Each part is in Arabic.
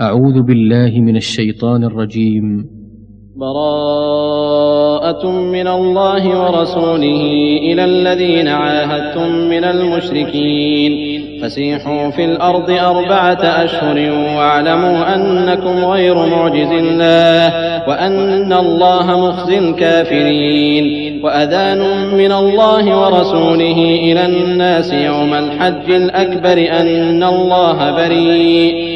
أعوذ بالله من الشيطان الرجيم. براءة من الله ورسوله إلى الذين عاهدتم من المشركين. فسيحوا في الأرض أربعة أشهر واعلموا أنكم غير معجز الله وأن الله مخزي الكافرين. وأذان من الله ورسوله إلى الناس يوم الحج الأكبر أن الله بريء.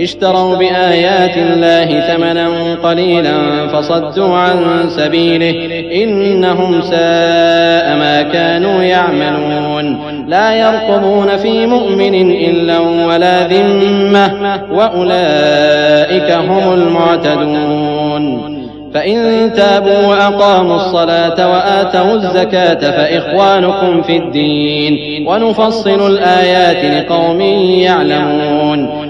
اشتروا بآيات الله ثمنا قليلا فصدوا عن سبيله إنهم ساء ما كانوا يعملون. لا يرقبون في مؤمن إلا ولا ذمة وأولئك هم المعتدون. فإن تابوا وأقاموا الصلاة وآتوا الزكاة فإخوانكم في الدين ونفصل الآيات لقوم يعلمون.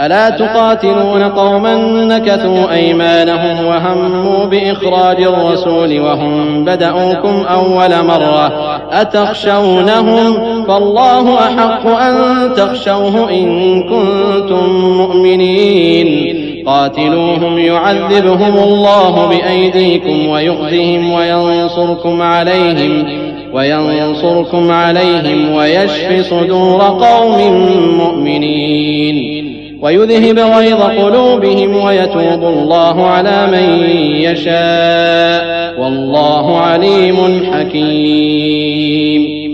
ألا تقاتلون قوما نكثوا أيمانهم وهموا بإخراج الرسول وهم بدأوكم أول مرة أتخشونهم فالله أحق أن تخشوه إن كنتم مؤمنين قاتلوهم يعذبهم الله بأيديكم ويخزهم وينصركم عليهم وينصركم عليهم ويشف صدور قوم مؤمنين ويذهب غيظ قلوبهم ويتوب الله على من يشاء. والله عليم حكيم.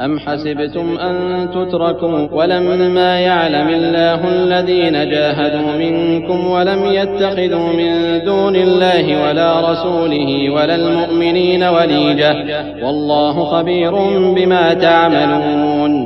أم حسبتم أن تتركوا؟ ولما يعلم الله الذين جاهدوا منكم ولم يتخذوا من دون الله ولا رسوله ولا المؤمنين وليجة. والله خبير بما تعملون.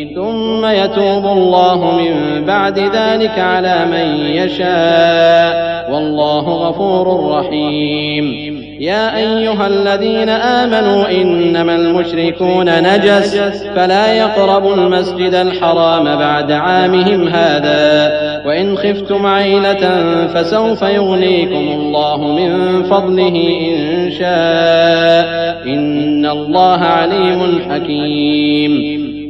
ثم يتوب الله من بعد ذلك على من يشاء. والله غفور رحيم. يا أيها الذين آمنوا إنما المشركون نجس فلا يقربوا المسجد الحرام بعد عامهم هذا. وإن خفتم عيلة فسوف يغنيكم الله من فضله إن شاء. إن الله عليم حكيم.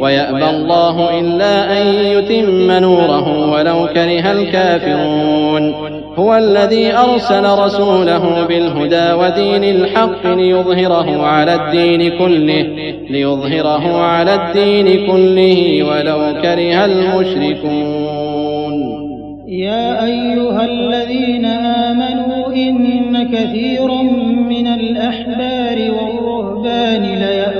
ويأبى الله إلا أن يتم نوره ولو كره الكافرون. هو الذي أرسل رسوله بالهدى ودين الحق ليظهره على الدين كله ليظهره على الدين كله ولو كره المشركون. يا أيها الذين آمنوا إن كثيرا من الأحبار والرهبان أموال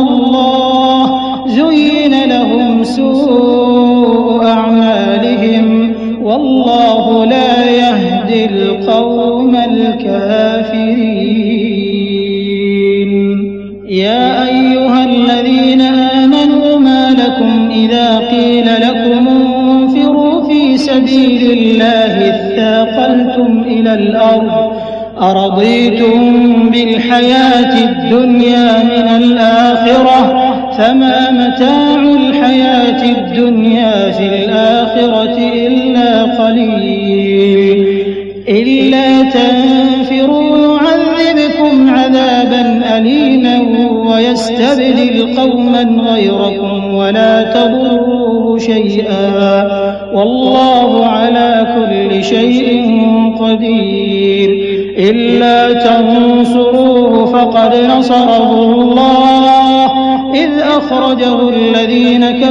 الدنيا في الآخرة إلا قليل. إلا تنفروا يعذبكم عذابا أليما ويستبدل قوما غيركم ولا تضروه شيئا. والله على كل شيء قدير. إلا تنصروه فقد نصره الله. إذ أخرجه الذين كفروا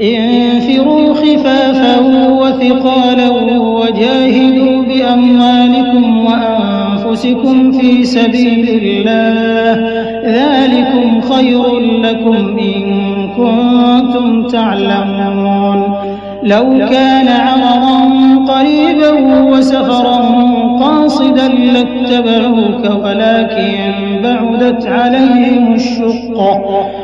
انفروا خفافا وثقالا وجاهدوا بأموالكم وأنفسكم في سبيل الله ذلكم خير لكم إن كنتم تعلمون. لو كان عرضا قريبا وسفرا قاصدا لاتبعوك ولكن بعدت عليهم الشقة.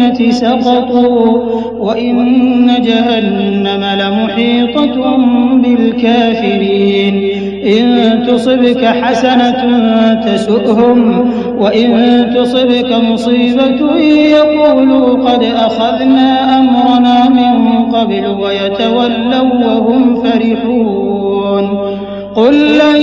الفتنة سقطوا وإن جهنم لمحيطة بالكافرين. إن تصبك حسنة تسؤهم وإن تصبك مصيبة يقولوا قد أخذنا أمرنا من قبل ويتولوا وهم فرحون. قل لن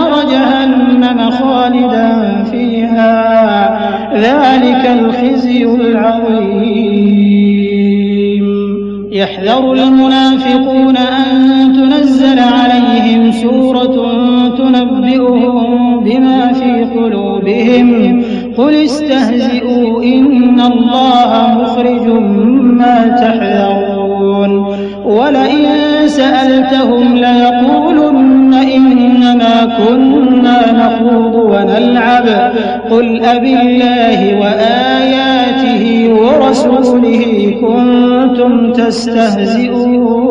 الخزي العظيم. يحذر المنافقون أن تنزل عليهم سورة تنبئهم بما في قلوبهم. قل استهزئوا إن الله مخرج ما تحذرون. ولئن سألتهم ليقولن إنما كنا نخوض ونلعب. قل أبالله وآياته ورسوله كنتم تستهزئون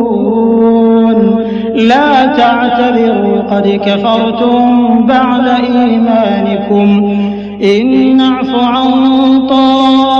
لا تعتذروا قد كفرتم بعد إيمانكم إن نعف عن طائفة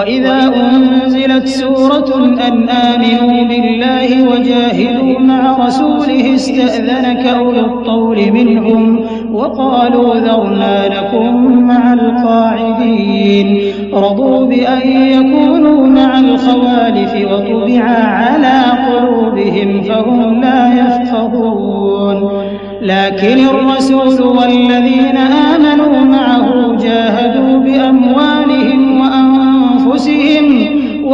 وإذا أنزلت سورة أن آمنوا بالله وجاهدوا مع رسوله استأذنك أولو الطول منهم وقالوا ذرنا لكم مع القاعدين رضوا بأن يكونوا مع الخوالف وطبع على قلوبهم فهم لا يفقهون لكن الرسول والذين آمنوا معه جاهدوا بأموالهم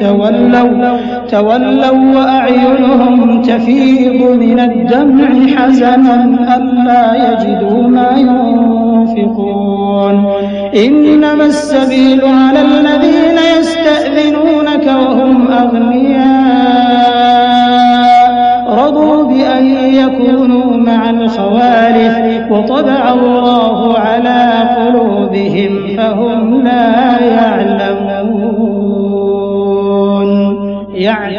تولوا تولوا وأعينهم تفيض من الدمع حزنا ألا يجدوا ما ينفقون. إنما السبيل على الذين يستأذنونك وهم أغنياء. رضوا بأن يكونوا مع الخوالف وطبع الله على قلوبهم فهم لا يعلمون.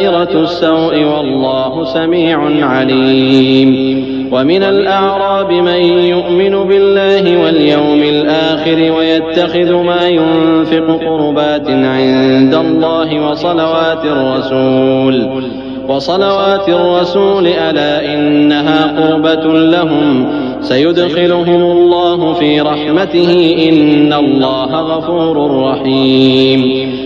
دائرة السوء والله سميع عليم. ومن الأعراب من يؤمن بالله واليوم الآخر ويتخذ ما ينفق قربات عند الله وصلوات الرسول. وصلوات الرسول ألا إنها قربة لهم. سيدخلهم الله في رحمته إن الله غفور رحيم.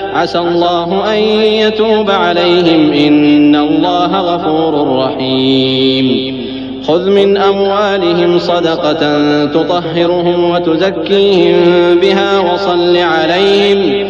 عسى الله أن يتوب عليهم. إن الله غفور رحيم. خذ من أموالهم صدقة تطهرهم وتزكيهم بها وصل عليهم.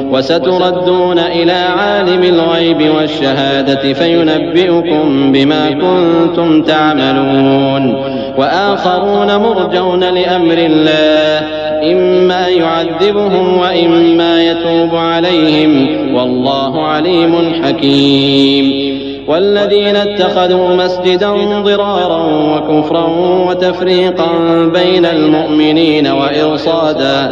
وستردون إلى عالم الغيب والشهادة فينبئكم بما كنتم تعملون. وآخرون مرجون لأمر الله إما يعذبهم وإما يتوب عليهم. والله عليم حكيم. والذين اتخذوا مسجدا ضرارا وكفرا وتفريقا بين المؤمنين وإرصادا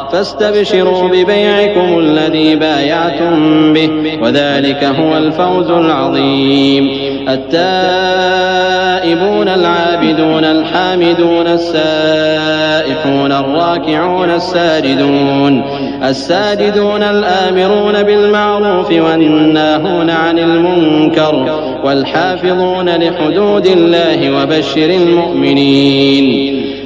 فاستبشروا ببيعكم الذي بايعتم به وذلك هو الفوز العظيم. التائبون العابدون الحامدون السائحون الراكعون الساجدون الساجدون الآمرون بالمعروف والناهون عن المنكر والحافظون لحدود الله وبشر المؤمنين.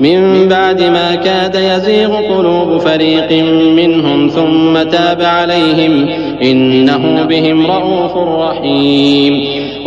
من بعد ما كاد يزيغ قلوب فريق منهم ثم تاب عليهم إنه بهم رءوف رحيم.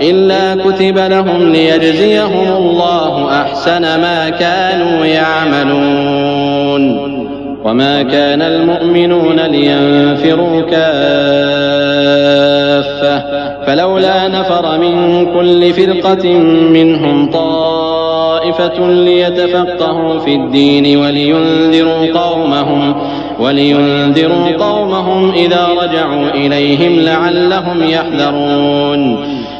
إلا كتب لهم ليجزيهم الله أحسن ما كانوا يعملون. وما كان المؤمنون لينفروا كافة. فلولا نفر من كل فرقة منهم طائفة ليتفقهوا في الدين ولينذروا قومهم ولينذروا قومهم إذا رجعوا إليهم لعلهم يحذرون.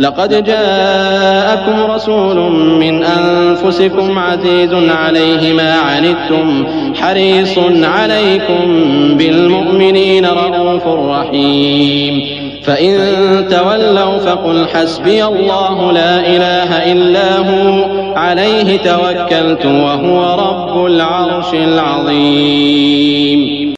لقد جاءكم رسول من أنفسكم عزيز عليه ما عنتم حريص عليكم بالمؤمنين رؤوف رحيم. فإن تولوا فقل حسبي الله لا إله إلا هو عليه توكلت وهو رب العرش العظيم.